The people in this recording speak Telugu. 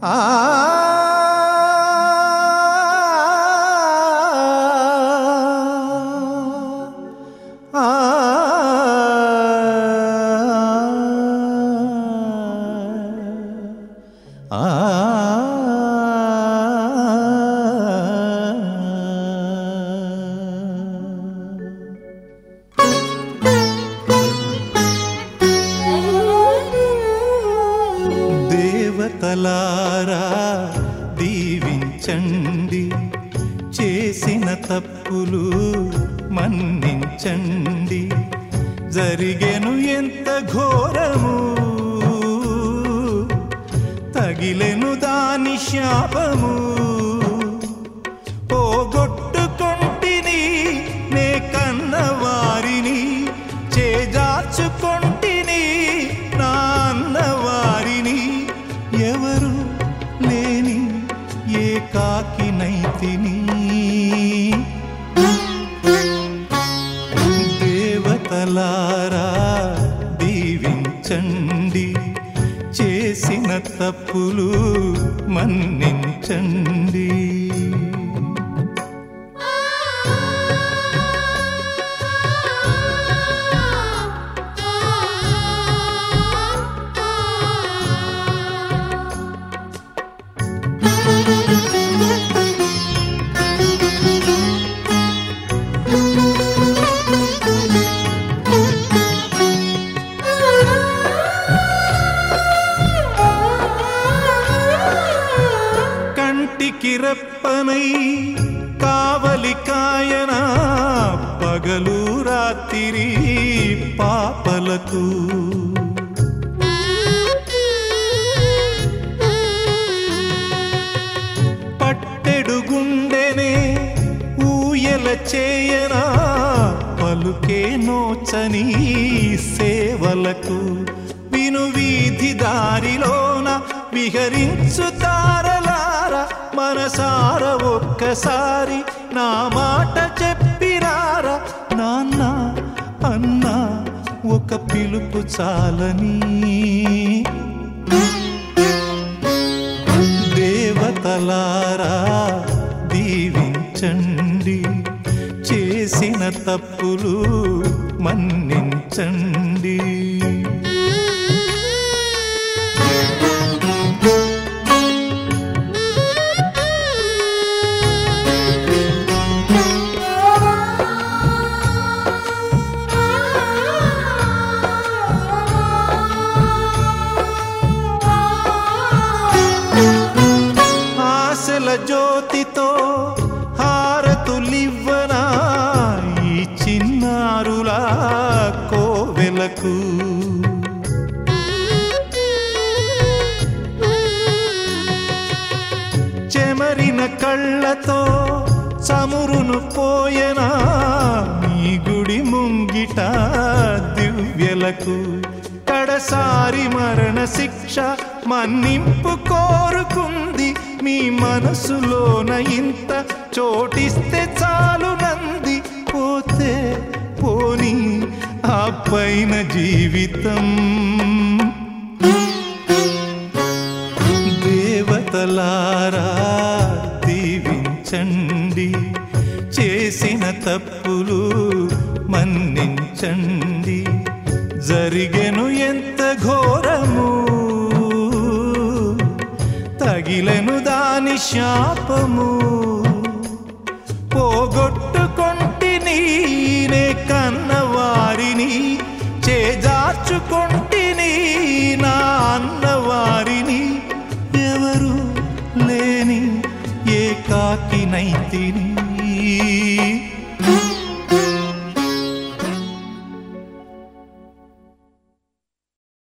아 దీవించండి చేసిన తప్పులు మన్నించండి. జరిగెను ఎంత ఘోరము తగిలెను దాని శాపము. తిని దేవతలారా దీవించండి. చేసిన తప్పులు మన్నించండి. కంటికి రెప్పనై కావలి కాయన పగలు రాత్రి పాపలకు. పట్టెడు గుండెనే ఊయల చేయనా పలుకే నోచని సేవలకు. విను వీధి దారిలోన విహరించు తారలార మనసార ఒక్కసారి నా మాట చెప్పిరారా నాన్న అన్నా ఒక పిలుపు చాలని. దేవతలారా దీవించండి. చేసిన తప్పులు మన్నించండి. కోవెలకు చెమరిన కళ్ళతో చమురును పోయనా మీ గుడి ముంగిట దివ్యలకు కడసారి మరణ శిక్ష మన్నింపు కోరుకుంది మీ మనసులోన ఇంత చోటిస్తే చాలు తప్పైన పైన జీవితం. దేవతలారా దీవించండి. చేసిన తప్పులు మన్నించండి. జరిగెను ఎంత ఘోరము తగిలెను దాని శాపము. పోగొట్టుకొంటిని చేజార్చుకొంటిని నా అన్నవారిని ఎవరు లేని ఏకాకినైతిని